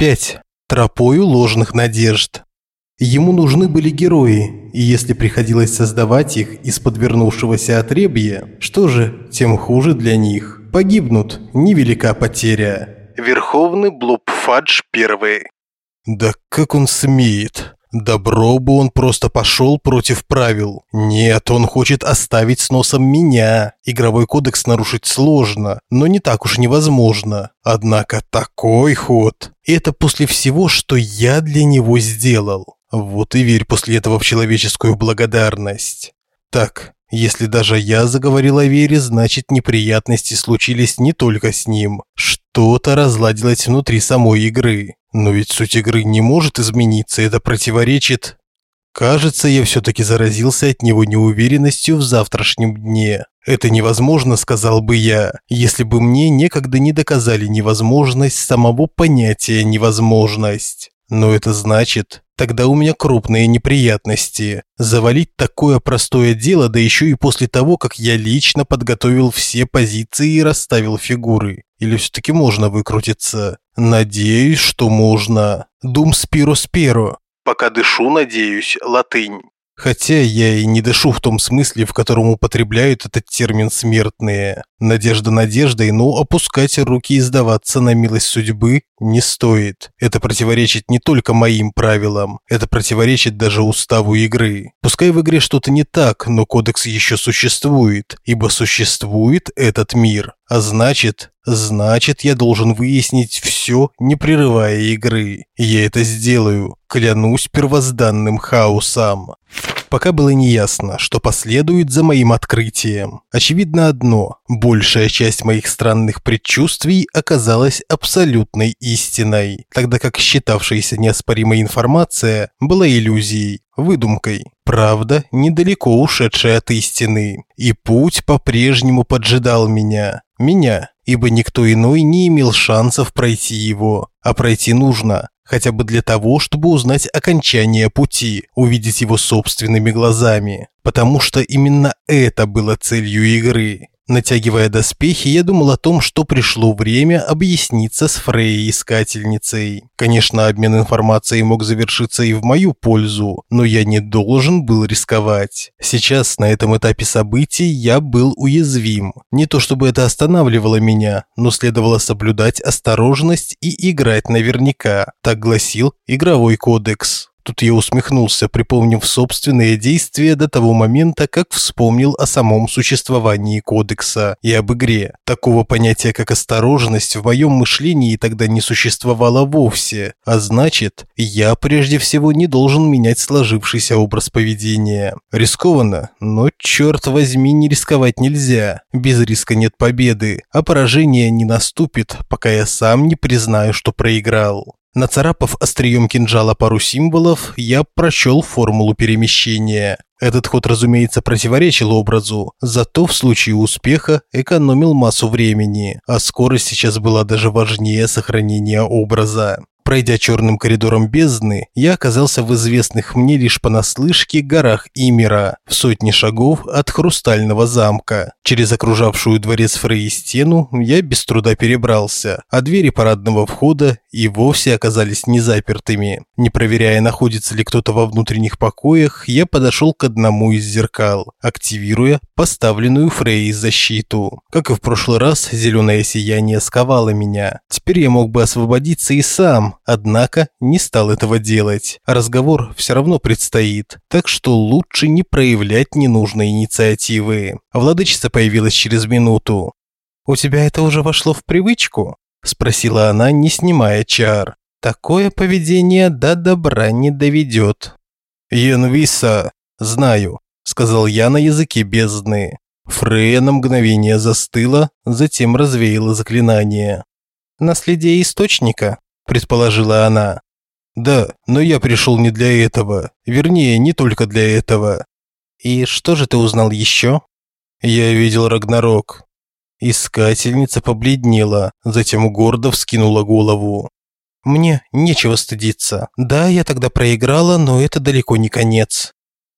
5. Тропою ложных надежд. Ему нужны были герои, и если приходилось создавать их из подвернувшегося отребья, что же, тем хуже для них. Погибнут, невелика потеря. Верховный Блупфадж первый. Да как он смеет? Добро бы он просто пошел против правил. Нет, он хочет оставить с носом меня. Игровой кодекс нарушить сложно, но не так уж невозможно. Однако такой ход. Это после всего, что я для него сделал. Вот и верь после этого в человеческую благодарность. Так, если даже я заговорил о вере, значит неприятности случились не только с ним. Что-то разладилось внутри самой игры. Но ведь суть игры не может измениться, это противоречит... Кажется, я все-таки заразился от него неуверенностью в завтрашнем дне. Это невозможно, сказал бы я, если бы мне некогда не доказали невозможность самого понятия невозможность. Но это значит, тогда у меня крупные неприятности. Завалить такое простое дело, да еще и после того, как я лично подготовил все позиции и расставил фигуры. Или все-таки можно выкрутиться? Надеюсь, что можно. Дум спиро спиро. Пока дышу, надеюсь, латынь. Хотя я и не дышу в том смысле, в котором употребляют этот термин смертные. Надежда надеждой, но опускать руки и сдаваться на милость судьбы не стоит. Это противоречит не только моим правилам, это противоречит даже уставу игры. Пускай в игре что-то не так, но кодекс еще существует, ибо существует этот мир. А значит, значит, я должен выяснить все, не прерывая игры. Я это сделаю, клянусь первозданным хаосом. Пока было неясно, что последует за моим открытием. Очевидно одно – большая часть моих странных предчувствий оказалась абсолютной истиной, тогда как считавшаяся неоспоримой информация была иллюзией, выдумкой. Правда, недалеко ушедшая от истины. И путь по-прежнему поджидал меня. Меня, ибо никто иной не имел шансов пройти его. А пройти нужно, хотя бы для того, чтобы узнать окончание пути, увидеть его собственными глазами. Потому что именно это было целью игры. Натягивая доспехи, я думал о том, что пришло время объясниться с Фрей-искательницей. Конечно, обмен информацией мог завершиться и в мою пользу, но я не должен был рисковать. Сейчас, на этом этапе событий, я был уязвим. Не то чтобы это останавливало меня, но следовало соблюдать осторожность и играть наверняка, так гласил игровой кодекс. Тут я усмехнулся, припомнив собственные действия до того момента, как вспомнил о самом существовании кодекса и об игре. Такого понятия, как осторожность, в моем мышлении тогда не существовало вовсе, а значит, я прежде всего не должен менять сложившийся образ поведения. Рискованно, но черт возьми, не рисковать нельзя. Без риска нет победы, а поражение не наступит, пока я сам не признаю, что проиграл. Нацарапав острием кинжала пару символов, я прочел формулу перемещения. Этот ход, разумеется, противоречил образу, зато в случае успеха экономил массу времени, а скорость сейчас была даже важнее сохранения образа. Пройдя черным коридором бездны, я оказался в известных мне лишь понаслышке горах Имера, в сотне шагов от Хрустального замка. Через окружавшую дворец Фрей стену я без труда перебрался, а двери парадного входа и вовсе оказались незапертыми. Не проверяя, находится ли кто-то во внутренних покоях, я подошел к одному из зеркал, активируя поставленную Фрей защиту. Как и в прошлый раз, зеленое сияние сковало меня. Теперь я мог бы освободиться и сам, однако не стал этого делать. Разговор все равно предстоит, так что лучше не проявлять ненужной инициативы. Владычица появилась через минуту. «У тебя это уже вошло в привычку?» – спросила она, не снимая чар. «Такое поведение до добра не доведет». «Янвиса, знаю», – сказал я на языке бездны. Фрея на мгновение застыла, затем развеяла заклинание. «Наследие источника», предположила она. Да, но я пришел не для этого. Вернее, не только для этого. И что же ты узнал еще? Я видел Рагнарок. Искательница побледнела, затем гордо вскинула голову. Мне нечего стыдиться. Да, я тогда проиграла, но это далеко не конец.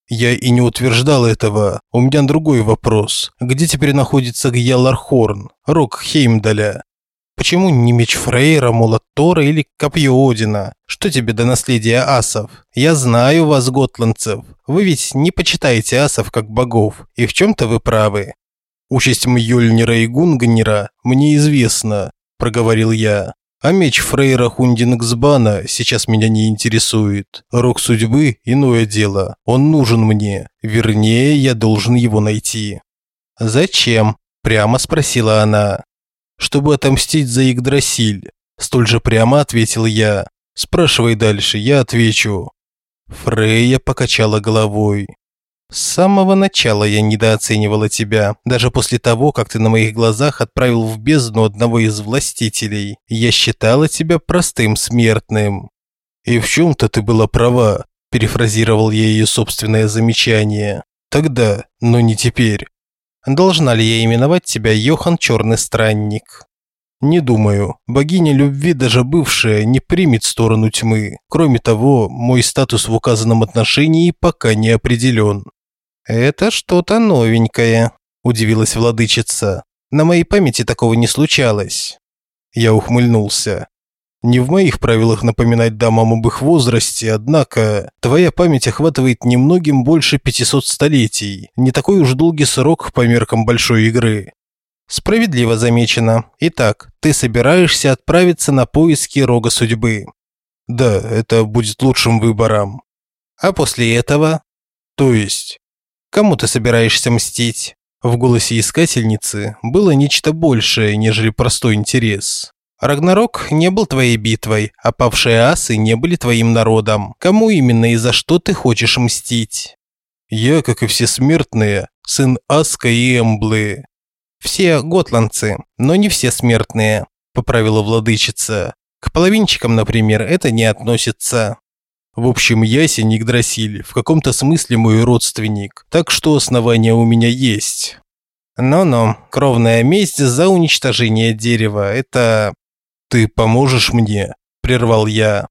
Я и не утверждал этого. У меня другой вопрос. Где теперь находится Гьялархорн, рок Хеймдаля? Почему не меч Фрейра, молот Тора или копье Одина? Что тебе до наследия асов? Я знаю вас, готландцев. Вы ведь не почитаете асов как богов, и в чем-то вы правы. Участь Мьёльнира и Гунгнера мне известна, проговорил я. А меч Фрейра Хундингсбана сейчас меня не интересует. Рок судьбы – иное дело. Он нужен мне. Вернее, я должен его найти. «Зачем?» – прямо спросила она. «Чтобы отомстить за Игдрасиль», – столь же прямо ответил я. «Спрашивай дальше, я отвечу». Фрейя покачала головой. С самого начала я недооценивала тебя, даже после того, как ты на моих глазах отправил в бездну одного из властителей. Я считала тебя простым смертным. И в чем-то ты была права, перефразировал я ее собственное замечание. Тогда, но не теперь. Должна ли я именовать тебя Йохан Черный Странник? Не думаю. Богиня любви, даже бывшая, не примет сторону тьмы. Кроме того, мой статус в указанном отношении пока не определен. «Это что-то новенькое», – удивилась владычица. «На моей памяти такого не случалось». Я ухмыльнулся. Не в моих правилах напоминать дамам об их возрасте, однако твоя память охватывает немногим больше 500 столетий. Не такой уж долгий срок по меркам большой игры. Справедливо замечено. Итак, ты собираешься отправиться на поиски рога судьбы. Да, это будет лучшим выбором. А после этого? То есть Кому ты собираешься мстить? В голосе искательницы было нечто большее, нежели простой интерес. Рагнарок не был твоей битвой, а павшие асы не были твоим народом. Кому именно и за что ты хочешь мстить? Я, как и все смертные, сын Аска и Эмблы. Все готландцы, но не все смертные, поправила владычица. К половинчикам, например, это не относится. В общем, Ясень Игдрасиль в каком-то смысле мой родственник, так что основания у меня есть. Но-но, кровная месть за уничтожение дерева – это... Ты поможешь мне? Прервал я.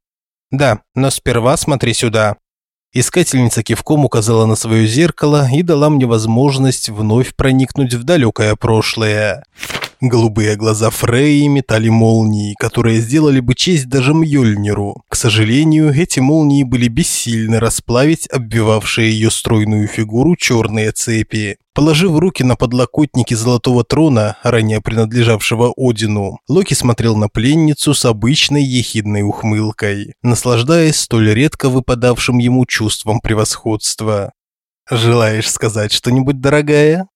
Да, но сперва смотри сюда. Искательница кивком указала на свое зеркало и дала мне возможность вновь проникнуть в далекое прошлое. Голубые глаза Фрейи метали молнии, которые сделали бы честь даже Мьёльниру. К сожалению, эти молнии были бессильны расплавить обвивавшие ее стройную фигуру черные цепи. Положив руки на подлокотники золотого трона, ранее принадлежавшего Одину, Локи смотрел на пленницу с обычной ехидной ухмылкой, наслаждаясь столь редко выпадавшим ему чувством превосходства. «Желаешь сказать что-нибудь, дорогая?»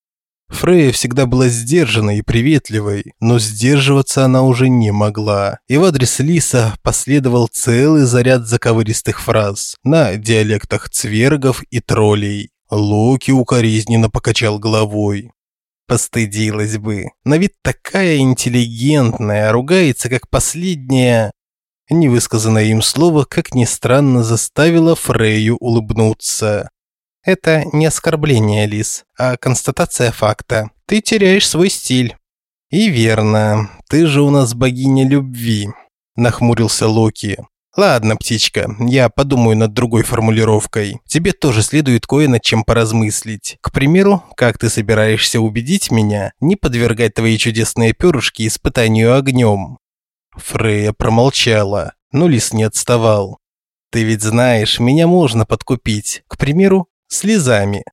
Фрея всегда была сдержанной и приветливой, но сдерживаться она уже не могла. И в адрес Лиса последовал целый заряд заковыристых фраз на диалектах цвергов и троллей. Локи укоризненно покачал головой. Постыдилась бы. На вид такая интеллигентная, ругается как последняя. Невысказанное им слово, как ни странно, заставило Фрею улыбнуться. Это не оскорбление, Лис, а констатация факта. Ты теряешь свой стиль. И верно. Ты же у нас богиня любви, нахмурился Локи. Ладно, птичка, я подумаю над другой формулировкой. Тебе тоже следует кое над чем поразмыслить. К примеру, как ты собираешься убедить меня не подвергать твои чудесные перышки испытанию огнем? Фрея промолчала, но Лис не отставал. Ты ведь знаешь, меня можно подкупить. К примеру, слезами.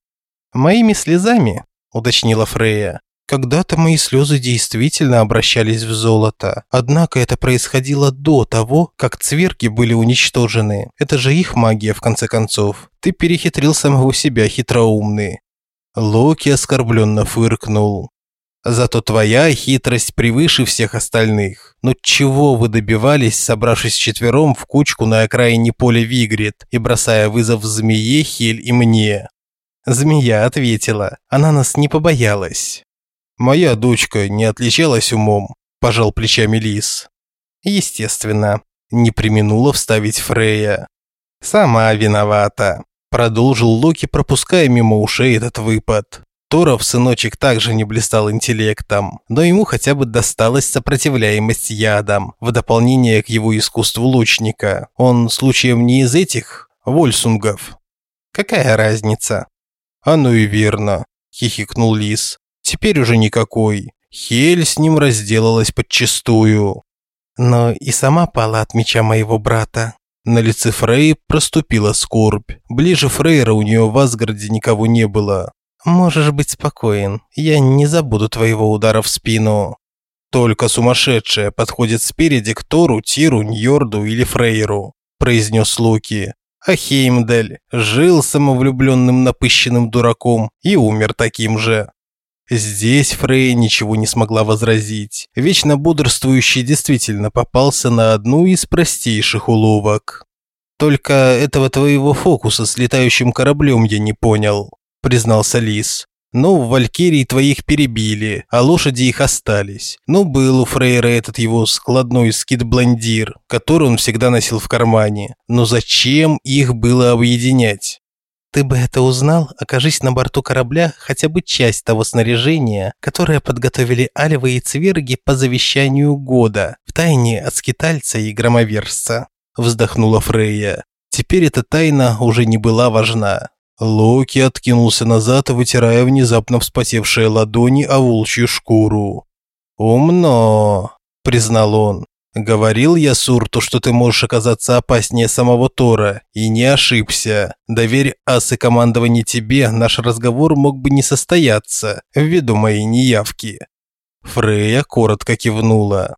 Моими слезами, уточнила Фрея. Когда-то мои слезы действительно обращались в золото. Однако это происходило до того, как цверги были уничтожены. Это же их магия, в конце концов. Ты перехитрил самого себя, хитроумный. Локи оскорбленно фыркнул. Зато твоя хитрость превыше всех остальных. Но чего вы добивались, собравшись четвером в кучку на окраине поля Вигрид и бросая вызов змее, Хель и мне? Змея ответила. Она нас не побоялась. Моя дочка не отличалась умом, пожал плечами Лис. Естественно, не применула вставить Фрея. Сама виновата, продолжил Локи, пропуская мимо ушей этот выпад. Торов сыночек также не блистал интеллектом, но ему хотя бы досталась сопротивляемость ядам, в дополнение к его искусству лучника. Он случаем не из этих вольсунгов. Какая разница? Оно и верно, хихикнул Лис. Теперь уже никакой. Хель с ним разделалась подчистую. Но и сама пала от меча моего брата. На лице Фрей проступила скорбь. Ближе Фрейра у нее в Асгарде никого не было. Можешь быть спокоен, я не забуду твоего удара в спину. Только сумасшедшая подходит спереди к Тору, Тиру, Ньорду или Фрейру, произнес Локи. А Хеймдаль жил самовлюбленным напыщенным дураком и умер таким же. Здесь Фрей ничего не смогла возразить. Вечно бодрствующий действительно попался на одну из простейших уловок. «Только этого твоего фокуса с летающим кораблем я не понял», – признался Лис. «Ну, в Валькирии твоих перебили, а лошади их остались. Ну, был у Фрейра этот его складной скит-блондир, который он всегда носил в кармане. Но зачем их было объединять?» Ты бы это узнал, окажись на борту корабля хотя бы часть того снаряжения, которое подготовили альвы и цверги по завещанию года, в тайне от скитальца и громоверца. Вздохнула Фрейя. Теперь эта тайна уже не была важна. Локи откинулся назад, вытирая внезапно вспотевшие ладони о волчью шкуру. «Умно», – признал он. Говорил я Сурту, что ты можешь оказаться опаснее самого Тора, и не ошибся. Доверь асы командование тебе, наш разговор мог бы не состояться, ввиду моей неявки. Фрея коротко кивнула.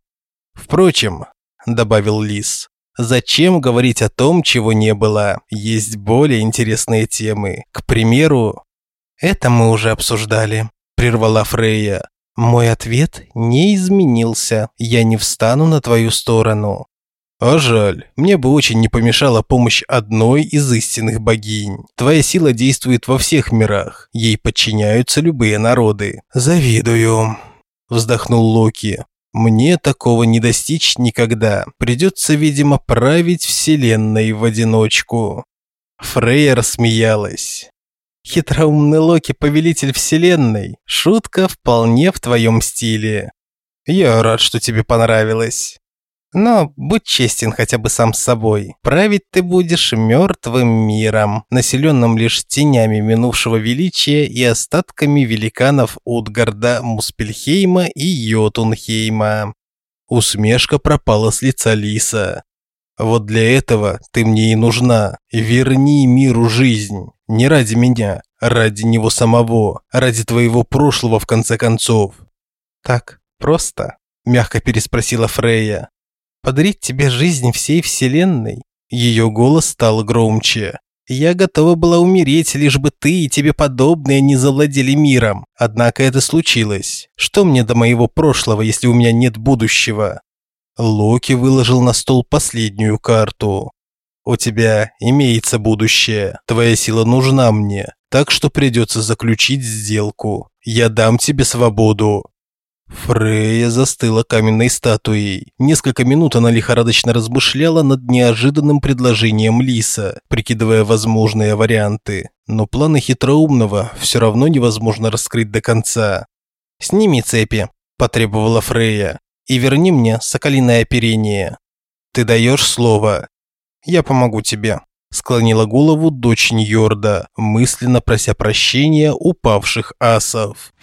Впрочем, добавил Лис, зачем говорить о том, чего не было? Есть более интересные темы. К примеру, это мы уже обсуждали, прервала Фрея. Мой ответ не изменился. Я не встану на твою сторону. А жаль, мне бы очень не помешала помощь одной из истинных богинь. Твоя сила действует во всех мирах, ей подчиняются любые народы. Завидую, вздохнул Локи. Мне такого не достичь никогда. Придется, видимо, править вселенной в одиночку. Фрейя рассмеялась. Хитроумный Локи, повелитель вселенной. Шутка вполне в твоем стиле. Я рад, что тебе понравилось. Но будь честен хотя бы сам с собой. Править ты будешь мертвым миром, населенным лишь тенями минувшего величия и остатками великанов Утгарда, Муспельхейма и Йотунхейма. Усмешка пропала с лица Лиса. Вот для этого ты мне и нужна. Верни миру жизнь. Не ради меня, ради него самого, ради твоего прошлого в конце концов. Так просто? Мягко переспросила Фрейя. Подарить тебе жизнь всей вселенной? Ее голос стал громче. Я готова была умереть, лишь бы ты и тебе подобные не завладели миром. Однако это случилось. Что мне до моего прошлого, если у меня нет будущего? Локи выложил на стол последнюю карту. У тебя имеется будущее. Твоя сила нужна мне, так что придется заключить сделку. Я дам тебе свободу. Фрея застыла каменной статуей. Несколько минут она лихорадочно размышляла над неожиданным предложением Лиса, прикидывая возможные варианты. Но планы хитроумного все равно невозможно раскрыть до конца. «Сними цепи», – потребовала Фрея, – «и верни мне соколиное оперение». «Ты даешь слово?» Я помогу тебе», – склонила голову дочь Ньорда, мысленно прося прощения упавших асов.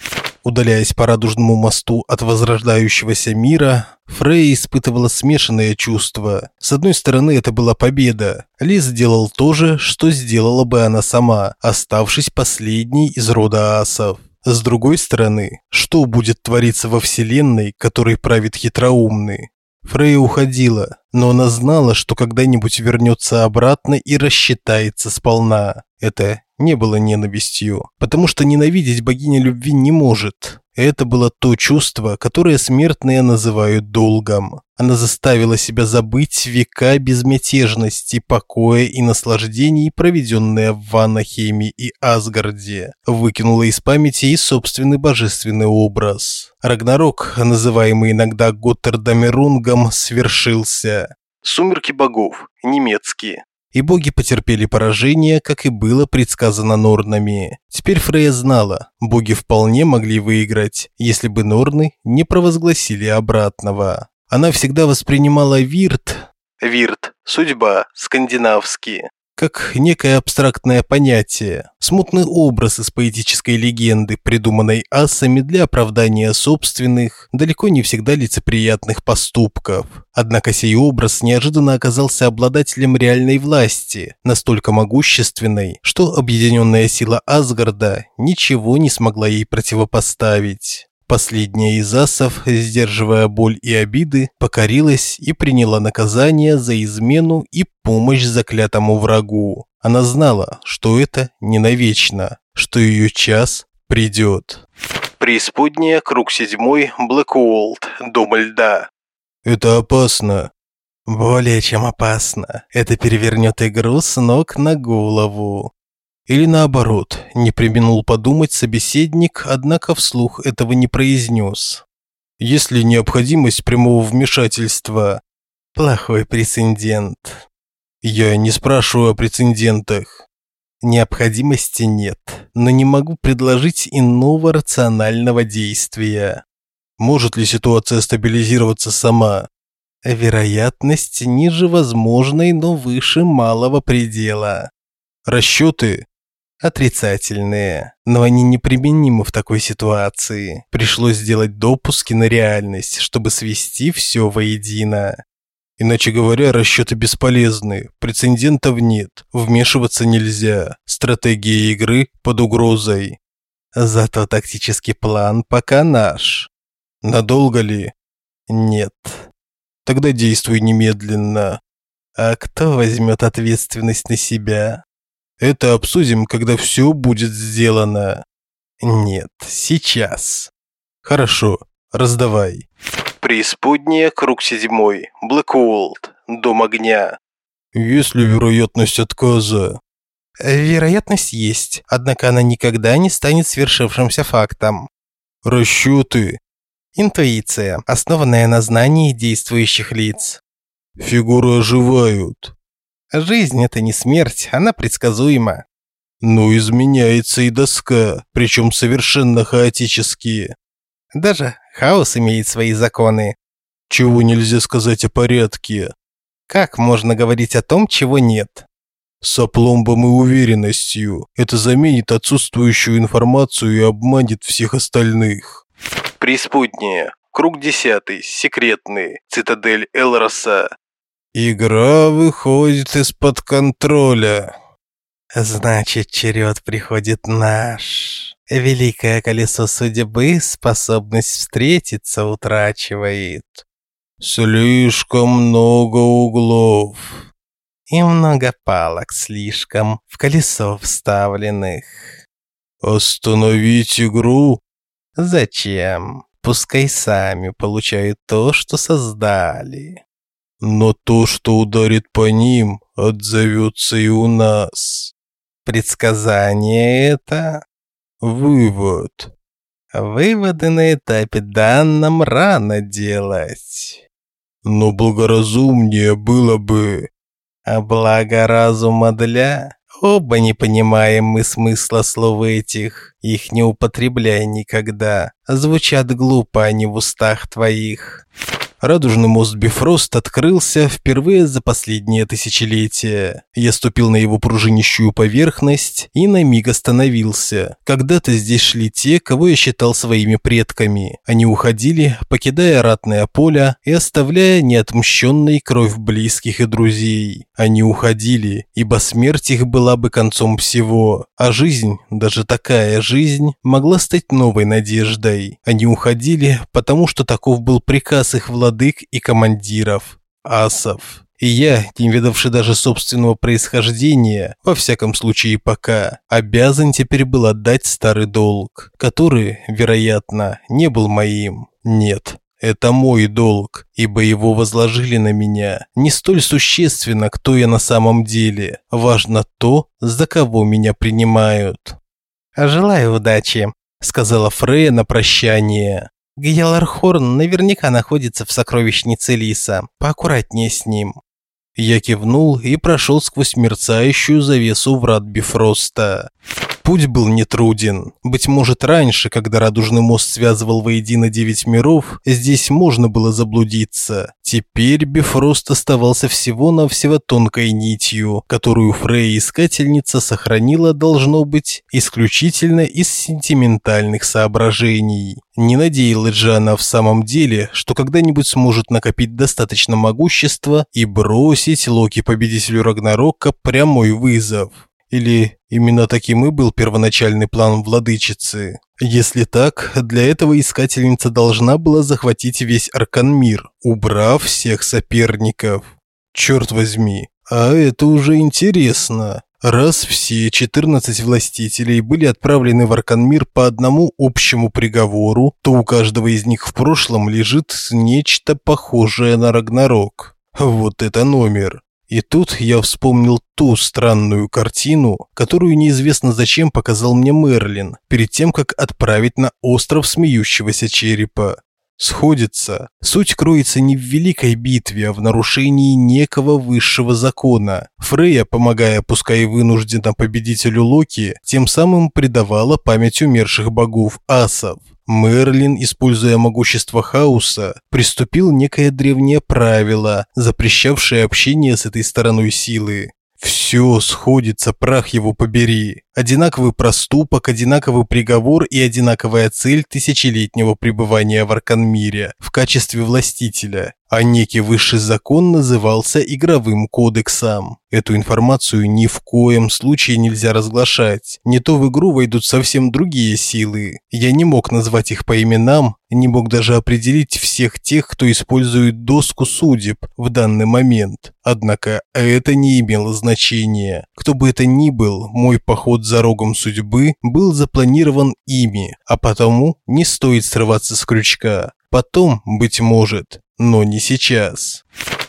Удаляясь по радужному мосту от возрождающегося мира, Фрей испытывала смешанные чувства. С одной стороны, это была победа. Лис сделал то же, что сделала бы она сама, оставшись последней из рода асов. С другой стороны, что будет твориться во вселенной, которой правит хитроумный? Фрейя уходила, но она знала, что когда-нибудь вернется обратно и рассчитается сполна. Это не было ненавистью, потому что ненавидеть богиня любви не может. Это было то чувство, которое смертные называют долгом. Она заставила себя забыть века безмятежности, покоя и наслаждений, проведенные в Ванахейме и Асгарде. Выкинула из памяти и собственный божественный образ. Рагнарок, называемый иногда Готтердамерунгом, свершился. Сумерки богов, немецкие и боги потерпели поражение, как и было предсказано Норнами. Теперь Фрея знала, боги вполне могли выиграть, если бы Норны не провозгласили обратного. Она всегда воспринимала Вирт, Вирт, судьба, скандинавский, как некое абстрактное понятие, смутный образ из поэтической легенды, придуманной асами для оправдания собственных, далеко не всегда лицеприятных поступков. Однако сей образ неожиданно оказался обладателем реальной власти, настолько могущественной, что объединенная сила Асгарда ничего не смогла ей противопоставить. Последняя из асов, сдерживая боль и обиды, покорилась и приняла наказание за измену и помощь заклятому врагу. Она знала, что это не навечно, что ее час придет. Преисподняя, круг седьмой, Блэкуолд, дом льда. Это опасно. Более чем опасно. Это перевернет игру с ног на голову. Или наоборот, не применул подумать собеседник, однако вслух этого не произнес. Если необходимость прямого вмешательства – плохой прецедент. Я не спрашиваю о прецедентах. Необходимости нет, но не могу предложить иного рационального действия. Может ли ситуация стабилизироваться сама? Вероятность ниже возможной, но выше малого предела. Расчеты отрицательные, но они неприменимы в такой ситуации. Пришлось сделать допуски на реальность, чтобы свести все воедино. Иначе говоря, расчеты бесполезны, прецедентов нет, вмешиваться нельзя, стратегия игры под угрозой. Зато тактический план пока наш. Надолго ли? Нет. Тогда действуй немедленно. А кто возьмет ответственность на себя? Это обсудим, когда все будет сделано. Нет, сейчас. Хорошо, раздавай. Преисподняя, круг седьмой, Блэкуолд, дом огня. Есть ли вероятность отказа? Вероятность есть, однако она никогда не станет свершившимся фактом. Расчеты. Интуиция, основанная на знании действующих лиц. Фигуры оживают. Жизнь – это не смерть, она предсказуема. Но изменяется и доска, причем совершенно хаотически. Даже хаос имеет свои законы. Чего нельзя сказать о порядке? Как можно говорить о том, чего нет? С опломбом и уверенностью. Это заменит отсутствующую информацию и обманет всех остальных. Преисподняя. Круг десятый. Секретный. Цитадель Элроса. Игра выходит из-под контроля. Значит, черед приходит наш. Великое колесо судьбы способность встретиться утрачивает. Слишком много углов. И много палок слишком в колесо вставленных. Остановить игру? Зачем? Пускай сами получают то, что создали. Но то, что ударит по ним, отзовется и у нас. Предсказание это? Вывод. Выводы на этапе данном рано делать. Но благоразумнее было бы... А благо разума для... Оба не понимаем мы смысла слов этих, их не употребляй никогда. Звучат глупо они в устах твоих. Радужный мост Бифрост открылся впервые за последнее тысячелетие. Я ступил на его пружинищую поверхность и на миг остановился. Когда-то здесь шли те, кого я считал своими предками. Они уходили, покидая ратное поле и оставляя неотмщенной кровь близких и друзей. Они уходили, ибо смерть их была бы концом всего, а жизнь, даже такая жизнь, могла стать новой надеждой. Они уходили, потому что таков был приказ их владык владык и командиров, асов. И я, не видавший даже собственного происхождения, во всяком случае пока, обязан теперь был отдать старый долг, который, вероятно, не был моим. Нет, это мой долг, ибо его возложили на меня. Не столь существенно, кто я на самом деле. Важно то, за кого меня принимают. «Желаю удачи», – сказала Фрея на прощание. Гьялархорн наверняка находится в сокровищнице Лиса. Поаккуратнее с ним. Я кивнул и прошел сквозь мерцающую завесу врат Бифроста. Путь был нетруден. Быть может, раньше, когда Радужный мост связывал воедино девять миров, здесь можно было заблудиться. Теперь Бифрост оставался всего-навсего тонкой нитью, которую Фрейя-искательница сохранила, должно быть, исключительно из сентиментальных соображений. Не надеялась же она в самом деле, что когда-нибудь сможет накопить достаточно могущества и бросить Локи победителю Рагнарока прямой вызов. Или именно таким и был первоначальный план владычицы? Если так, для этого искательница должна была захватить весь Арканмир, убрав всех соперников. Черт возьми, а это уже интересно. Раз все 14 властителей были отправлены в Арканмир по одному общему приговору, то у каждого из них в прошлом лежит нечто похожее на Рагнарок. Вот это номер. И тут я вспомнил ту странную картину, которую неизвестно зачем показал мне Мерлин, перед тем, как отправить на остров смеющегося черепа. Сходится. Суть кроется не в великой битве, а в нарушении некого высшего закона. Фрейя, помогая, пускай и вынужденно победителю Локи, тем самым предавала память умерших богов асов. Мерлин, используя могущество хаоса, приступил некое древнее правило, запрещавшее общение с этой стороной силы. Все сходится, прах его побери. Одинаковый проступок, одинаковый приговор и одинаковая цель тысячелетнего пребывания в Арканмире в качестве властителя а некий высший закон назывался игровым кодексом. Эту информацию ни в коем случае нельзя разглашать. Не то в игру войдут совсем другие силы. Я не мог назвать их по именам, не мог даже определить всех тех, кто использует доску судеб в данный момент. Однако это не имело значения. Кто бы это ни был, мой поход за рогом судьбы был запланирован ими, а потому не стоит срываться с крючка. Потом, быть может, но не сейчас.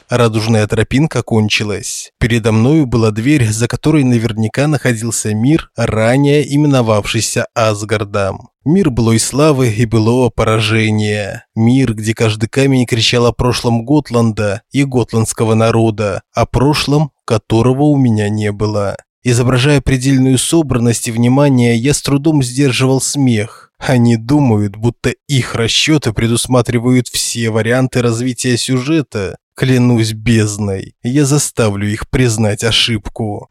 Радужная тропинка кончилась. Передо мною была дверь, за которой наверняка находился мир, ранее именовавшийся Асгардом. Мир былой славы и былого поражения. Мир, где каждый камень кричал о прошлом Готланда и готландского народа, о прошлом, которого у меня не было. Изображая предельную собранность и внимание, я с трудом сдерживал смех. Они думают, будто их расчеты предусматривают все варианты развития сюжета. Клянусь бездной, я заставлю их признать ошибку.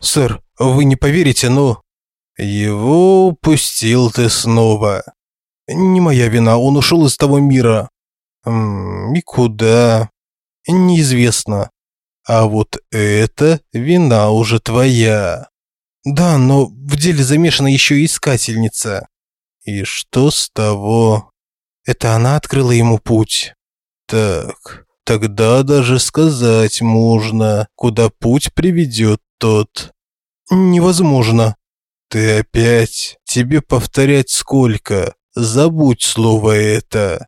Сэр, вы не поверите, но... Его упустил ты снова. Не моя вина, он ушел из того мира. И куда? Неизвестно. А вот это вина уже твоя. Да, но в деле замешана еще и искательница. И что с того? Это она открыла ему путь. Так, тогда даже сказать можно, куда путь приведет тот. Невозможно. Ты опять? Тебе повторять сколько? Забудь слово это.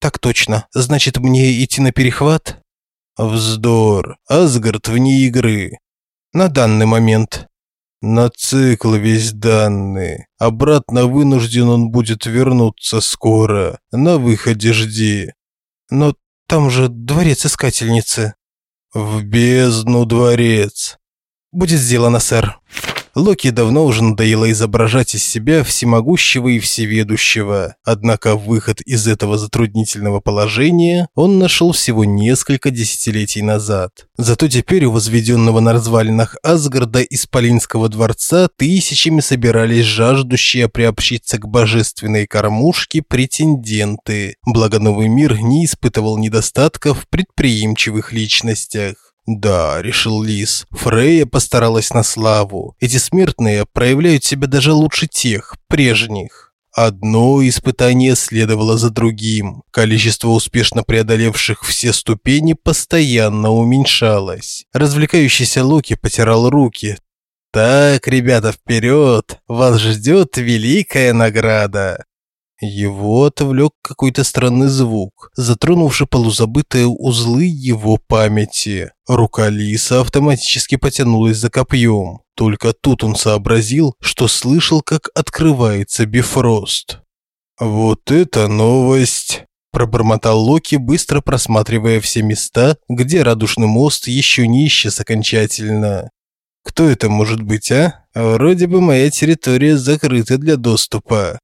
Так точно. Значит, мне идти на перехват? Вздор. Асгард вне игры. На данный момент. На цикл весь данный. Обратно вынужден он будет вернуться скоро. На выходе жди. Но там же дворец искательницы. В бездну дворец. Будет сделано, сэр. Локи давно уже надоело изображать из себя всемогущего и всеведущего. Однако выход из этого затруднительного положения он нашел всего несколько десятилетий назад. Зато теперь у возведенного на развалинах Асгарда Исполинского дворца тысячами собирались жаждущие приобщиться к божественной кормушке претенденты. Благо новый мир не испытывал недостатков в предприимчивых личностях. Да, решил Лис. Фрейя постаралась на славу. Эти смертные проявляют себя даже лучше тех, прежних. Одно испытание следовало за другим. Количество успешно преодолевших все ступени постоянно уменьшалось. Развлекающийся Локи потирал руки. «Так, ребята, вперед! Вас ждет великая награда!» Его отвлек какой-то странный звук, затронувший полузабытые узлы его памяти. Рука Лиса автоматически потянулась за копьем. Только тут он сообразил, что слышал, как открывается Бифрост. «Вот это новость!» Пробормотал Локи, быстро просматривая все места, где радужный мост еще не исчез окончательно. «Кто это может быть, а?» Вроде бы моя территория закрыта для доступа.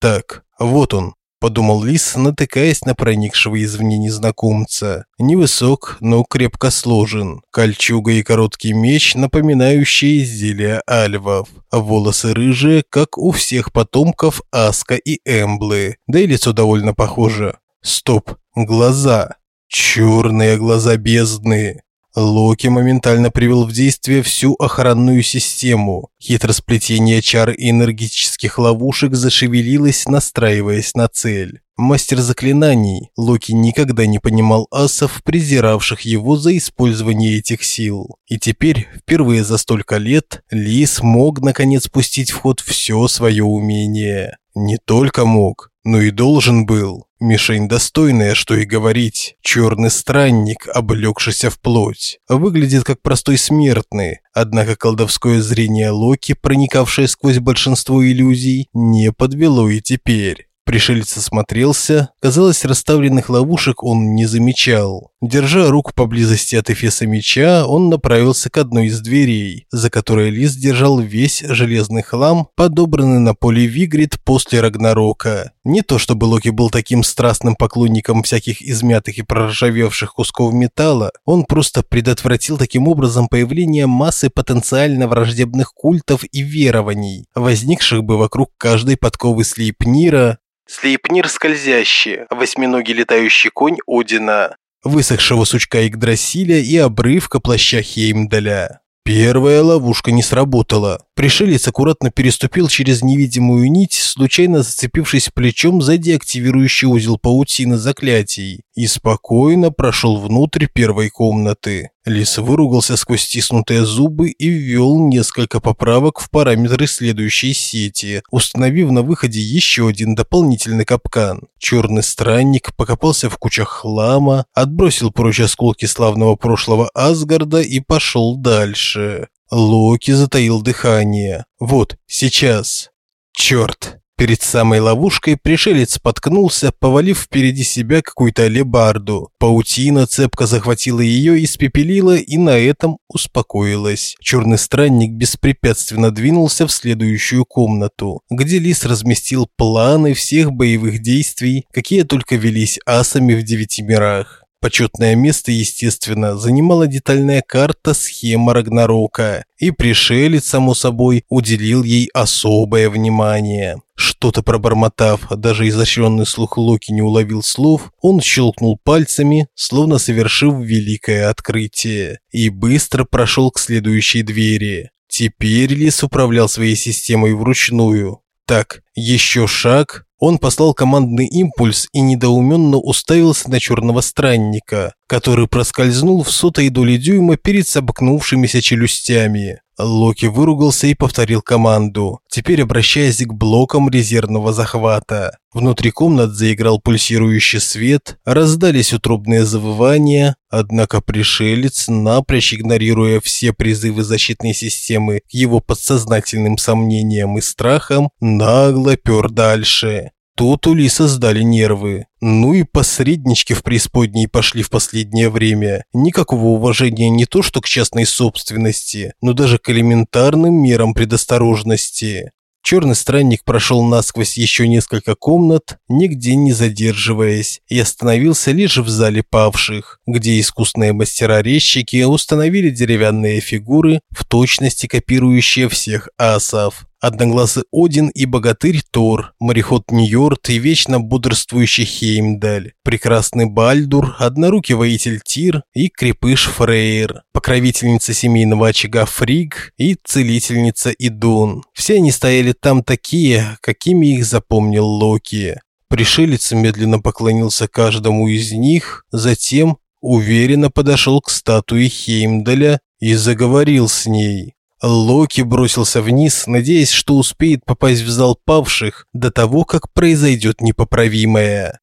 Так, вот он, подумал Лис, натыкаясь на проникшего извне незнакомца. Невысок, но крепко сложен. Кольчуга и короткий меч, напоминающие изделия альвов. Волосы рыжие, как у всех потомков Аска и Эмблы. Да и лицо довольно похоже. Стоп, глаза. Черные глаза бездны. Локи моментально привел в действие всю охранную систему. Хитросплетение чар и энергетических ловушек зашевелилось, настраиваясь на цель. Мастер заклинаний, Локи никогда не понимал асов, презиравших его за использование этих сил. И теперь, впервые за столько лет, Ли смог наконец пустить в ход все свое умение. Не только мог, но и должен был. Мишень достойная, что и говорить. Черный странник, облегшийся в плоть. Выглядит как простой смертный. Однако колдовское зрение Локи, проникавшее сквозь большинство иллюзий, не подвело и теперь. Пришелец осмотрелся. Казалось, расставленных ловушек он не замечал. Держа руку поблизости от эфеса меча, он направился к одной из дверей, за которой Лис держал весь железный хлам, подобранный на поле Вигрид после Рагнарока. Не то чтобы Локи был таким страстным поклонником всяких измятых и проржавевших кусков металла, он просто предотвратил таким образом появление массы потенциально враждебных культов и верований, возникших бы вокруг каждой подковы Слейпнира, Слейпнир скользящий, восьминогий летающий конь Одина, высохшего сучка Игдрасиля и обрывка плаща Хеймдаля. Первая ловушка не сработала. Пришелец аккуратно переступил через невидимую нить, случайно зацепившись плечом за деактивирующий узел паутины заклятий, и спокойно прошел внутрь первой комнаты. Лис выругался сквозь стиснутые зубы и ввел несколько поправок в параметры следующей сети, установив на выходе еще один дополнительный капкан. Черный странник покопался в кучах хлама, отбросил прочь осколки славного прошлого Асгарда и пошел дальше. Локи затаил дыхание. Вот, сейчас. Черт! Перед самой ловушкой пришелец споткнулся, повалив впереди себя какую-то алебарду. Паутина цепко захватила ее, испепелила и на этом успокоилась. Черный странник беспрепятственно двинулся в следующую комнату, где Лис разместил планы всех боевых действий, какие только велись асами в девяти мирах. Почетное место, естественно, занимала детальная карта схема Рагнарока, и пришелец, само собой, уделил ей особое внимание. Что-то пробормотав, даже изощренный слух Локи не уловил слов, он щелкнул пальцами, словно совершив великое открытие, и быстро прошел к следующей двери. Теперь Лис управлял своей системой вручную. Так, еще шаг, он послал командный импульс и недоуменно уставился на черного странника, который проскользнул в сотой доли дюйма перед собакнувшимися челюстями. Локи выругался и повторил команду, теперь обращаясь к блокам резервного захвата. Внутри комнат заиграл пульсирующий свет, раздались утробные завывания, однако пришелец, напрочь игнорируя все призывы защитной системы к его подсознательным сомнениям и страхам, нагло пер дальше. Тут у Лиса сдали нервы. Ну и посреднички в преисподней пошли в последнее время. Никакого уважения не то что к частной собственности, но даже к элементарным мерам предосторожности. Черный странник прошел насквозь еще несколько комнат, нигде не задерживаясь, и остановился лишь в зале павших, где искусные мастера-резчики установили деревянные фигуры, в точности копирующие всех асов. Одноглазый Один и богатырь Тор, мореход Ньорд и вечно бодрствующий Хеймдаль, прекрасный Бальдур, однорукий воитель Тир и крепыш Фрейр, покровительница семейного очага Фриг и целительница Идун. Все они стояли там такие, какими их запомнил Локи. Пришелец медленно поклонился каждому из них, затем уверенно подошел к статуе Хеймдаля и заговорил с ней. Локи бросился вниз, надеясь, что успеет попасть в зал павших до того, как произойдет непоправимое.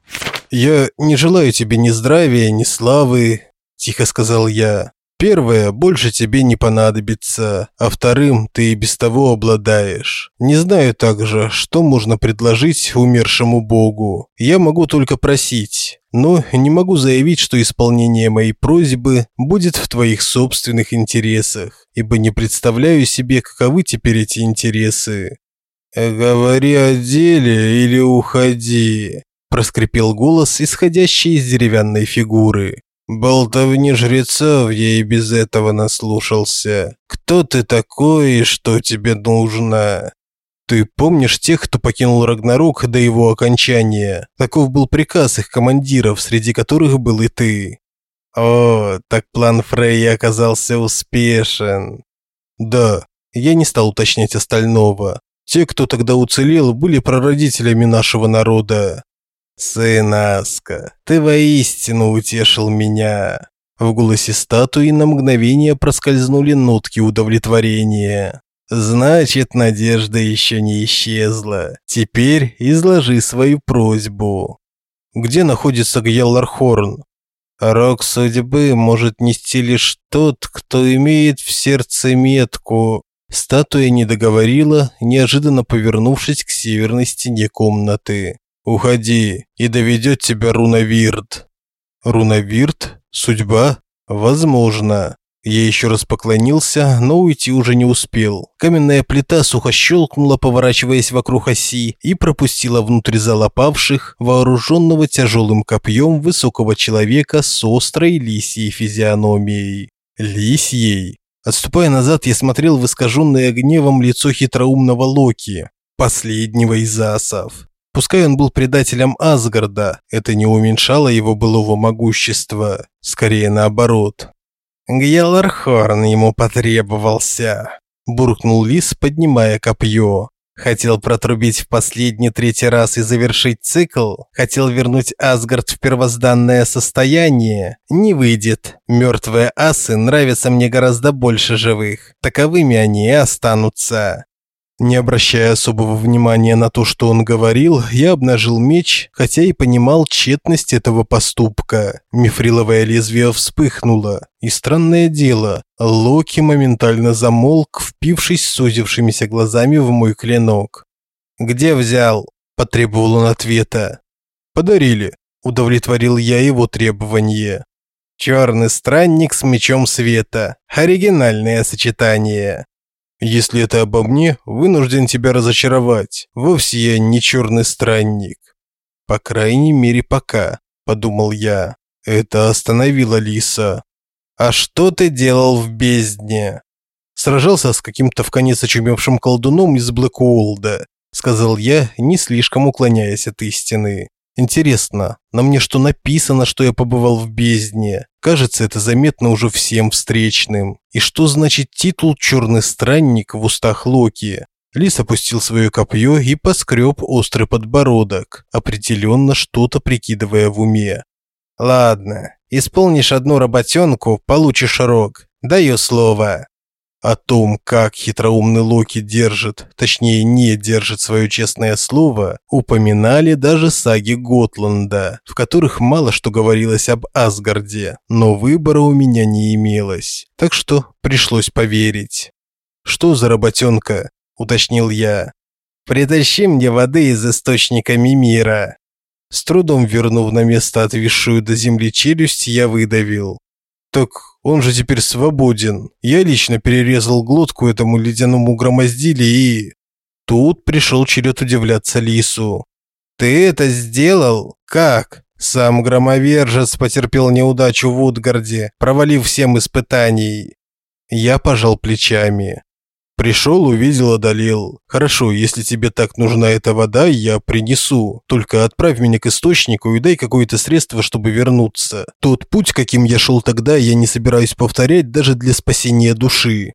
«Я не желаю тебе ни здравия, ни славы», – тихо сказал я. Первое больше тебе не понадобится, а вторым ты и без того обладаешь. Не знаю также, что можно предложить умершему богу. Я могу только просить, но не могу заявить, что исполнение моей просьбы будет в твоих собственных интересах, ибо не представляю себе, каковы теперь эти интересы. Говори о деле или уходи, проскрипел голос, исходящий из деревянной фигуры. Болтовни жрецов я и без этого наслушался. Кто ты такой и что тебе нужно? Ты помнишь тех, кто покинул Рагнарок до его окончания? Таков был приказ их командиров, среди которых был и ты. О, так план Фрейя оказался успешен. Да, я не стал уточнять остального. Те, кто тогда уцелел, были прародителями нашего народа. «Сын Аска, ты воистину утешил меня!» В голосе статуи на мгновение проскользнули нотки удовлетворения. «Значит, надежда еще не исчезла. Теперь изложи свою просьбу». «Где находится Гьяллархорн?» «Рок судьбы может нести лишь тот, кто имеет в сердце метку». Статуя не договорила, неожиданно повернувшись к северной стене комнаты. Уходи, и доведет тебя Рунавирт. Рунавирт? Судьба? Возможно. Я еще раз поклонился, но уйти уже не успел. Каменная плита сухо щелкнула, поворачиваясь вокруг оси, и пропустила внутрь зала павших, вооруженного тяжелым копьем высокого человека с острой лисьей физиономией. Лисьей? Отступая назад, я смотрел в искаженное гневом лицо хитроумного Локи, последнего из асов. Пускай он был предателем Асгарда, это не уменьшало его былого могущества, скорее наоборот. Гьялархорн ему потребовался, буркнул Лис, поднимая копье. Хотел протрубить в последний третий раз и завершить цикл, хотел вернуть Асгард в первозданное состояние. Не выйдет. Мертвые асы нравятся мне гораздо больше живых. Таковыми они и останутся. Не обращая особого внимания на то, что он говорил, я обнажил меч, хотя и понимал тщетность этого поступка. Мифриловое лезвие вспыхнуло, и странное дело, Локи моментально замолк, впившись сузившимися глазами в мой клинок. «Где взял?» – потребовал он ответа. «Подарили», – удовлетворил я его требование. «Черный странник с мечом света. Оригинальное сочетание». Если это обо мне, вынужден тебя разочаровать. Вовсе я не черный странник. По крайней мере, пока, подумал я. Это остановило Лиса. А что ты делал в бездне? Сражался с каким-то в конец очумевшим колдуном из Блэкуолда, сказал я, не слишком уклоняясь от истины. Интересно, на мне что написано, что я побывал в бездне? Кажется, это заметно уже всем встречным. И что значит титул «Черный странник» в устах Локи? Лис опустил свое копье и поскреб острый подбородок, определенно что-то прикидывая в уме. «Ладно, исполнишь одну работенку, получишь рог. Даю слово». О том, как хитроумный Локи держит, точнее не держит свое честное слово, упоминали даже саги Готланда, в которых мало что говорилось об Асгарде, но выбора у меня не имелось, так что пришлось поверить. «Что за работенка?» – уточнил я. «Притащи мне воды из источника Мимира». С трудом вернув на место отвисшую до земли челюсть, я выдавил. Так он же теперь свободен. Я лично перерезал глотку этому ледяному громоздиле и... Тут пришел черед удивляться Лису. «Ты это сделал? Как?» Сам громовержец потерпел неудачу в Утгарде, провалив всем испытаний. Я пожал плечами. Пришел, увидел, одолел. Хорошо, если тебе так нужна эта вода, я принесу. Только отправь меня к источнику и дай какое-то средство, чтобы вернуться. Тот путь, каким я шел тогда, я не собираюсь повторять даже для спасения души.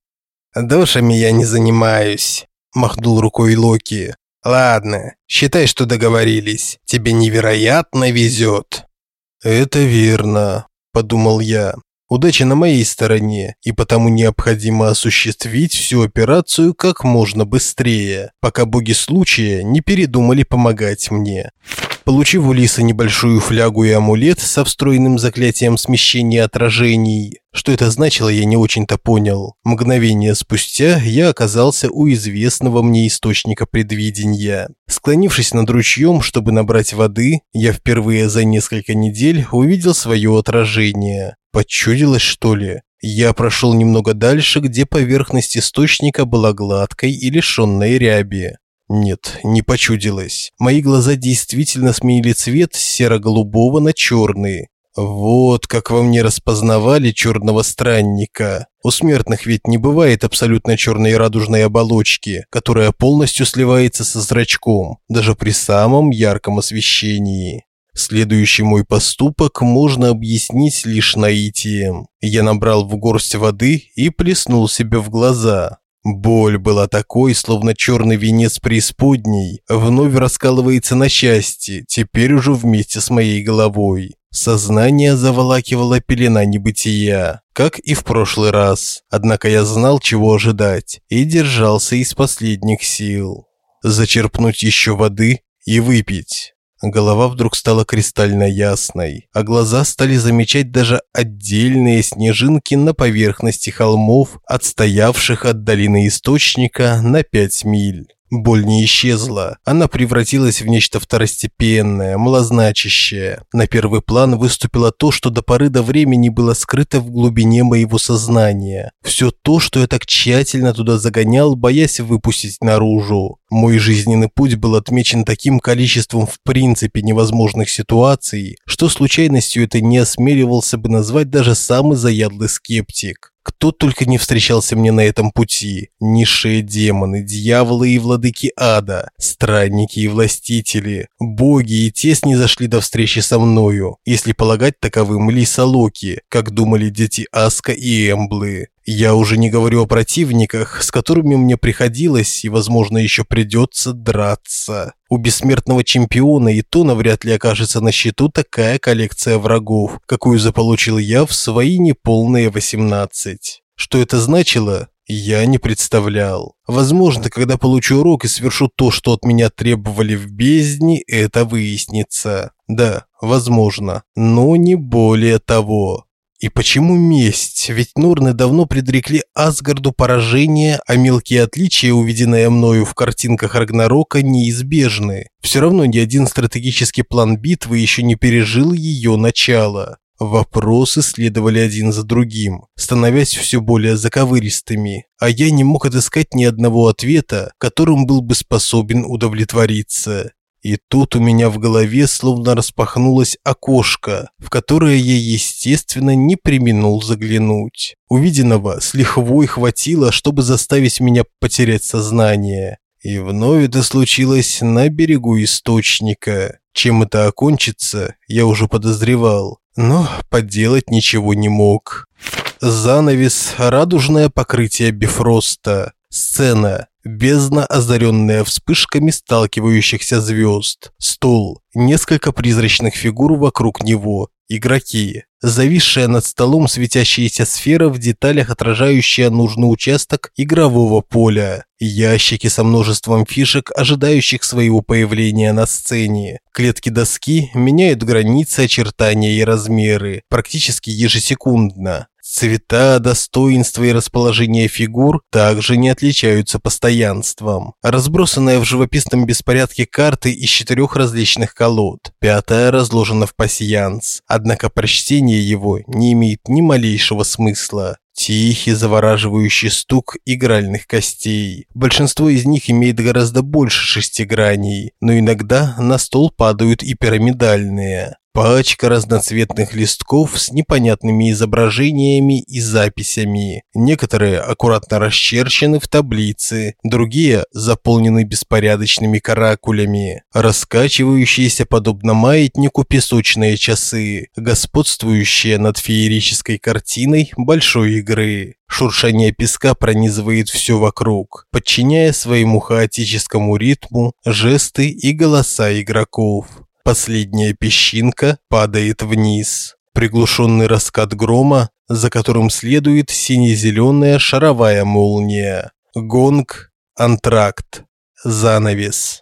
Душами я не занимаюсь, махнул рукой Локи. Ладно, считай, что договорились. Тебе невероятно везет. Это верно, подумал я. Удача на моей стороне, и потому необходимо осуществить всю операцию как можно быстрее, пока боги случая не передумали помогать мне. Получив у Лиса небольшую флягу и амулет со встроенным заклятием смещения отражений, что это значило, я не очень-то понял. Мгновение спустя я оказался у известного мне источника предвидения. Склонившись над ручьем, чтобы набрать воды, я впервые за несколько недель увидел свое отражение. Подчудилось, что ли? Я прошел немного дальше, где поверхность источника была гладкой и лишенной ряби. Нет, не почудилось. Мои глаза действительно сменили цвет с серо-голубого на черный. Вот как во мне распознавали черного странника. У смертных ведь не бывает абсолютно черной радужной оболочки, которая полностью сливается со зрачком, даже при самом ярком освещении. Следующий мой поступок можно объяснить лишь наитием. Я набрал в горсть воды и плеснул себе в глаза. Боль была такой, словно черный венец преисподней вновь раскалывается на части, теперь уже вместе с моей головой. Сознание заволакивало пелена небытия, как и в прошлый раз. Однако я знал, чего ожидать, и держался из последних сил. Зачерпнуть еще воды и выпить. Голова вдруг стала кристально ясной, а глаза стали замечать даже отдельные снежинки на поверхности холмов, отстоявших от долины источника на пять миль. Боль не исчезла, она превратилась в нечто второстепенное, малозначащее. На первый план выступило то, что до поры до времени было скрыто в глубине моего сознания. Все то, что я так тщательно туда загонял, боясь выпустить наружу. Мой жизненный путь был отмечен таким количеством в принципе невозможных ситуаций, что случайностью это не осмеливался бы назвать даже самый заядлый скептик. Кто только не встречался мне на этом пути. Низшие демоны, дьяволы и владыки ада, странники и властители, боги и те снизошли до встречи со мною, если полагать таковым Лиса Локи, как думали дети Аска и Эмблы. Я уже не говорю о противниках, с которыми мне приходилось и, возможно, еще придется драться. У бессмертного чемпиона и то навряд ли окажется на счету такая коллекция врагов, какую заполучил я в свои неполные 18. Что это значило? Я не представлял. Возможно, когда получу урок и свершу то, что от меня требовали в бездне, это выяснится. Да, возможно, но не более того. И почему месть? Ведь Норны давно предрекли Асгарду поражение, а мелкие отличия, увиденные мною в картинках Рагнарока, неизбежны. Все равно ни один стратегический план битвы еще не пережил ее начало. Вопросы следовали один за другим, становясь все более заковыристыми, а я не мог отыскать ни одного ответа, которым был бы способен удовлетвориться. И тут у меня в голове словно распахнулось окошко, в которое я, естественно, не преминул заглянуть. Увиденного с лихвой хватило, чтобы заставить меня потерять сознание. И вновь это случилось на берегу источника. Чем это окончится, я уже подозревал, но поделать ничего не мог. Занавес, радужное покрытие бифроста, сцена, бездна, озаренная вспышками сталкивающихся звезд, стол, несколько призрачных фигур вокруг него, игроки, зависшая над столом светящаяся сфера в деталях, отражающая нужный участок игрового поля, ящики со множеством фишек, ожидающих своего появления на сцене. Клетки доски меняют границы, очертания и размеры. Практически ежесекундно. Цвета, достоинства и расположение фигур также не отличаются постоянством. Разбросанная в живописном беспорядке карты из четырех различных колод. Пятая разложена в пасьянс, однако прочтение его не имеет ни малейшего смысла. Тихий, завораживающий стук игральных костей. Большинство из них имеет гораздо больше шести граней, но иногда на стол падают и пирамидальные. Пачка разноцветных листков с непонятными изображениями и записями. Некоторые аккуратно расчерчены в таблице, другие заполнены беспорядочными каракулями. Раскачивающиеся подобно маятнику песочные часы, господствующие над феерической картиной большой игры. Шуршание песка пронизывает все вокруг, подчиняя своему хаотическому ритму жесты и голоса игроков. Последняя песчинка падает вниз. Приглушенный раскат грома, за которым следует сине-зеленая шаровая молния. Гонг, антракт, занавес.